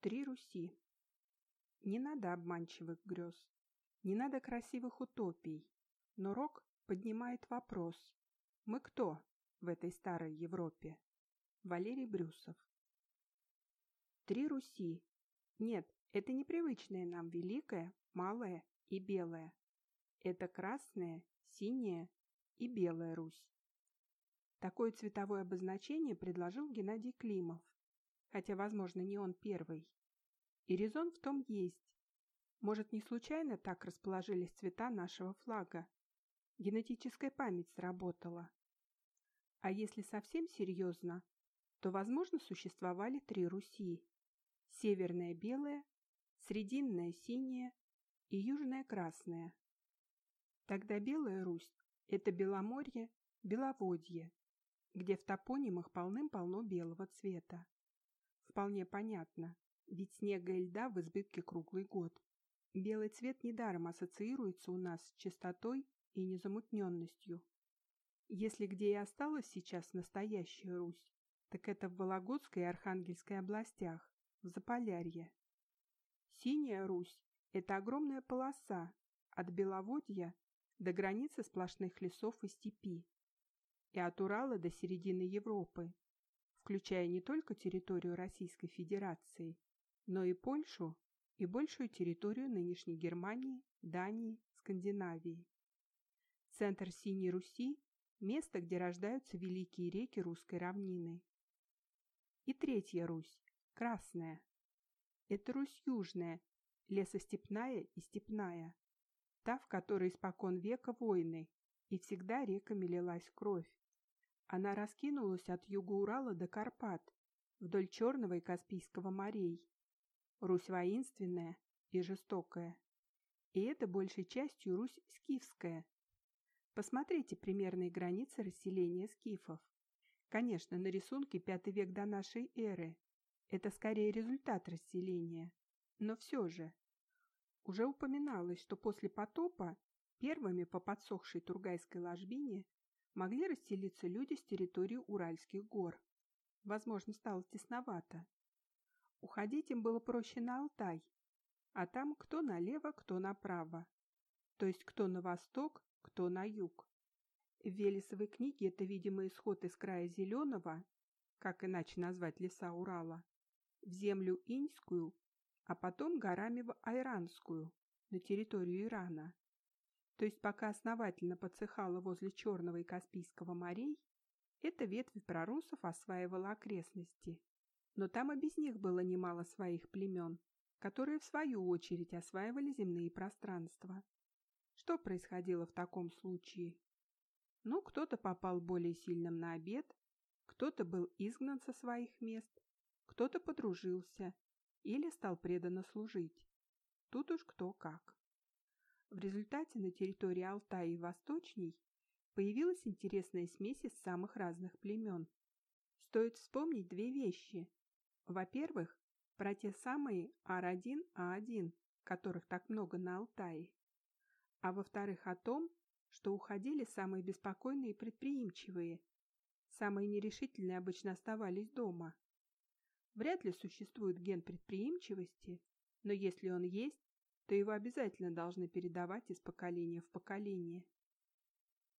Три Руси. Не надо обманчивых грез, не надо красивых утопий, но Рок поднимает вопрос. Мы кто в этой старой Европе? Валерий Брюсов. Три Руси. Нет, это непривычное нам великое, малое и белое. Это красная, синяя и белая Русь. Такое цветовое обозначение предложил Геннадий Климов, хотя, возможно, не он первый. И резон в том есть. Может, не случайно так расположились цвета нашего флага. Генетическая память сработала. А если совсем серьезно, то, возможно, существовали три Руси. Северная белая, Срединная синяя и Южная красная. Тогда Белая Русь – это Беломорье, Беловодье, где в топонимах полным-полно белого цвета. Вполне понятно, ведь снега и льда в избытке круглый год. Белый цвет недаром ассоциируется у нас с чистотой и незамутненностью. Если где и осталась сейчас настоящая Русь, так это в Вологодской и Архангельской областях, в Заполярье. Синяя Русь – это огромная полоса от Беловодья до границы сплошных лесов и степи, и от Урала до середины Европы, включая не только территорию Российской Федерации, но и Польшу и большую территорию нынешней Германии, Дании, Скандинавии. Центр Синей Руси – место, где рождаются великие реки русской равнины. И Третья Русь – Красная. Это Русь Южная, лесостепная и степная, та, в которой испокон века войны, и всегда реками лилась кровь. Она раскинулась от юга Урала до Карпат, вдоль Черного и Каспийского морей. Русь воинственная и жестокая. И это большей частью Русь скифская. Посмотрите примерные границы расселения скифов. Конечно, на рисунке V век до нашей эры. Это скорее результат расселения. Но все же. Уже упоминалось, что после потопа первыми по подсохшей Тургайской ложбине могли расселиться люди с территории Уральских гор. Возможно, стало тесновато. Уходить им было проще на Алтай, а там кто налево, кто направо. То есть кто на восток, кто на юг. В Велесовой книге это, видимо, исход из края Зеленого, как иначе назвать леса Урала, в землю Иньскую, а потом горами в Айранскую, на территорию Ирана. То есть пока основательно подсыхало возле Черного и Каспийского морей, эта ветвь прорусов осваивала окрестности. Но там и без них было немало своих племен, которые в свою очередь осваивали земные пространства. Что происходило в таком случае? Ну, кто-то попал более сильным на обед, кто-то был изгнан со своих мест, кто-то подружился или стал преданно служить. Тут уж кто как. В результате на территории Алтая и Восточней появилась интересная смесь из самых разных племен. Стоит вспомнить две вещи. Во-первых, про те самые Ар-1А1, которых так много на Алтае. А во-вторых, о том, что уходили самые беспокойные и предприимчивые. Самые нерешительные обычно оставались дома. Вряд ли существует ген предприимчивости, но если он есть, то его обязательно должны передавать из поколения в поколение.